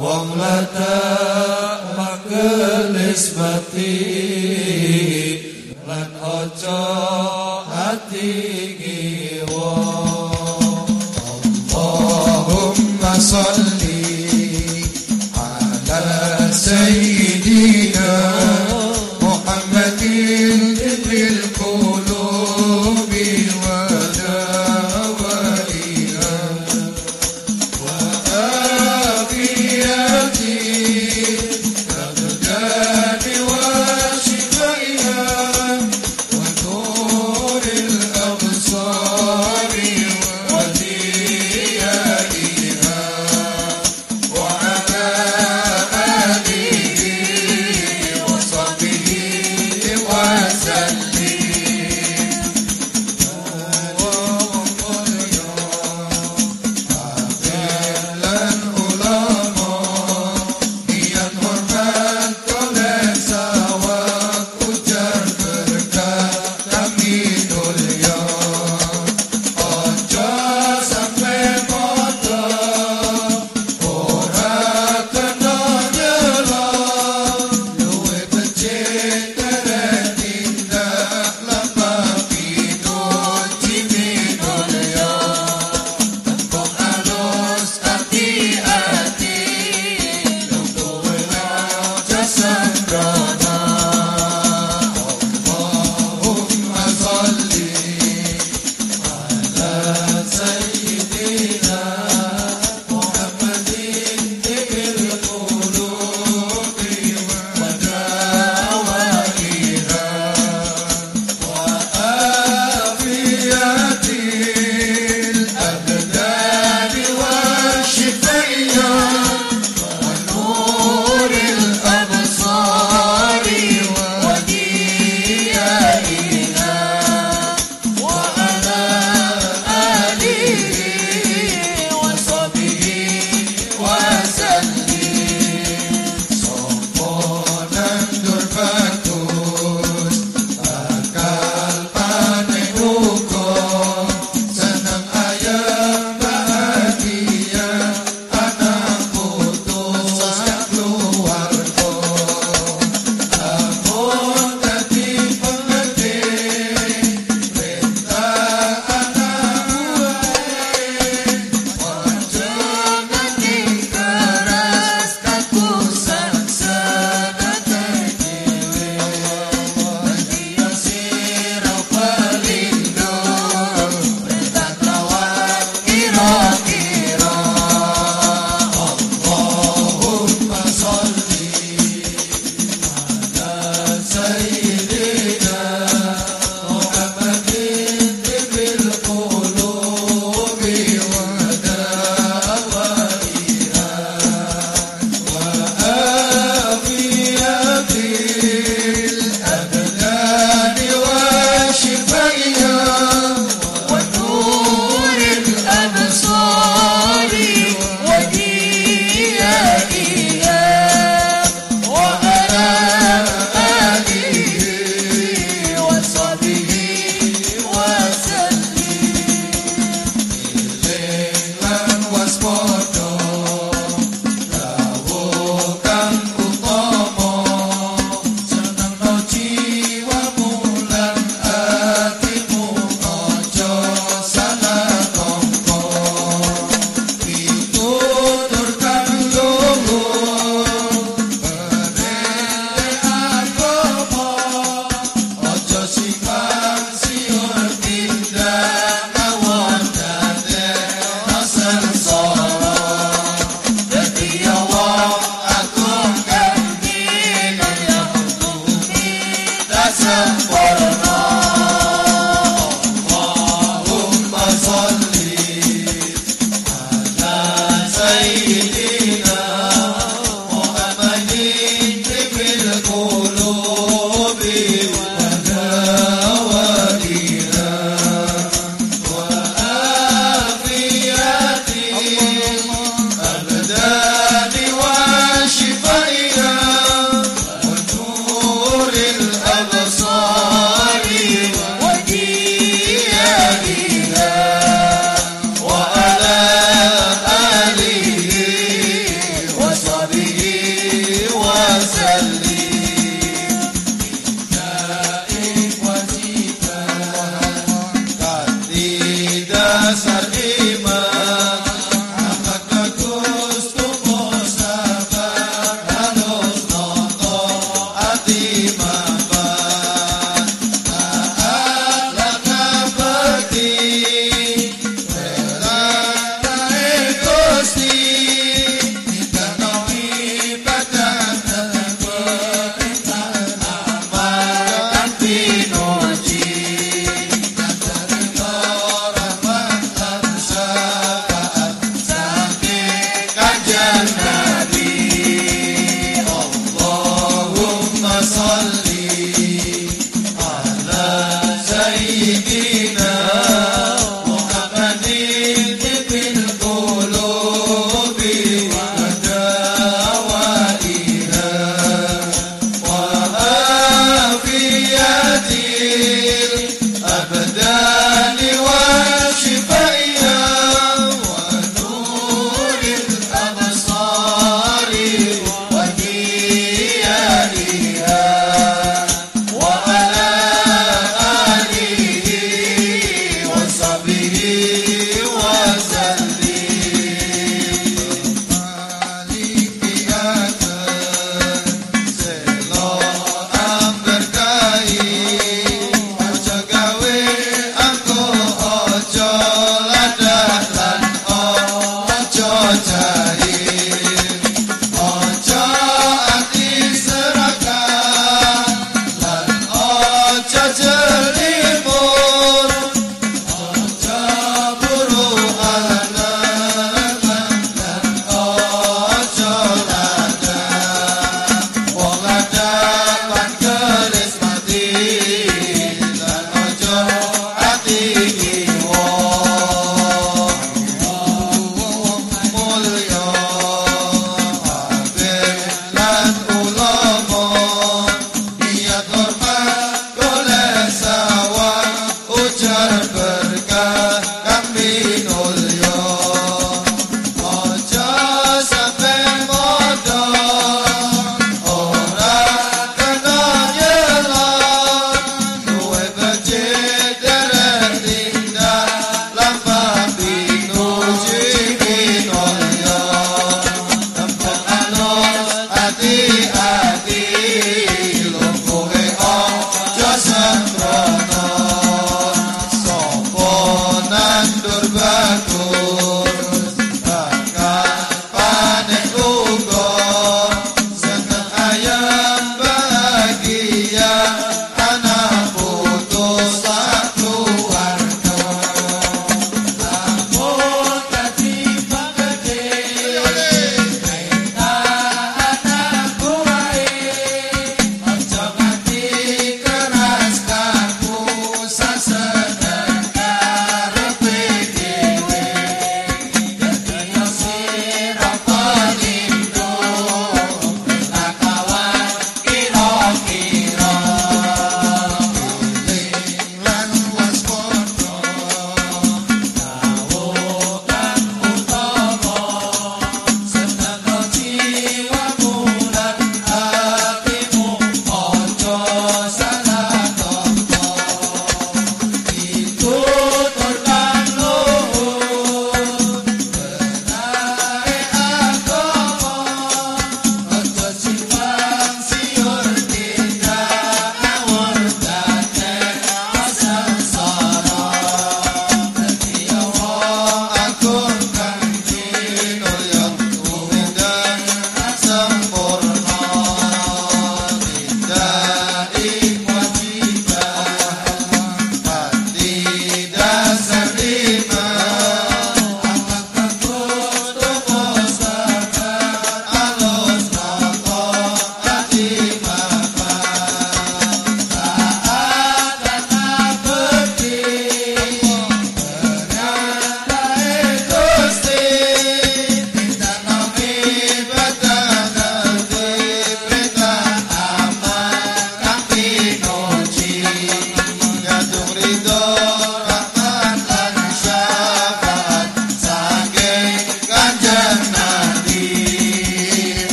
Wong lata makel ismati.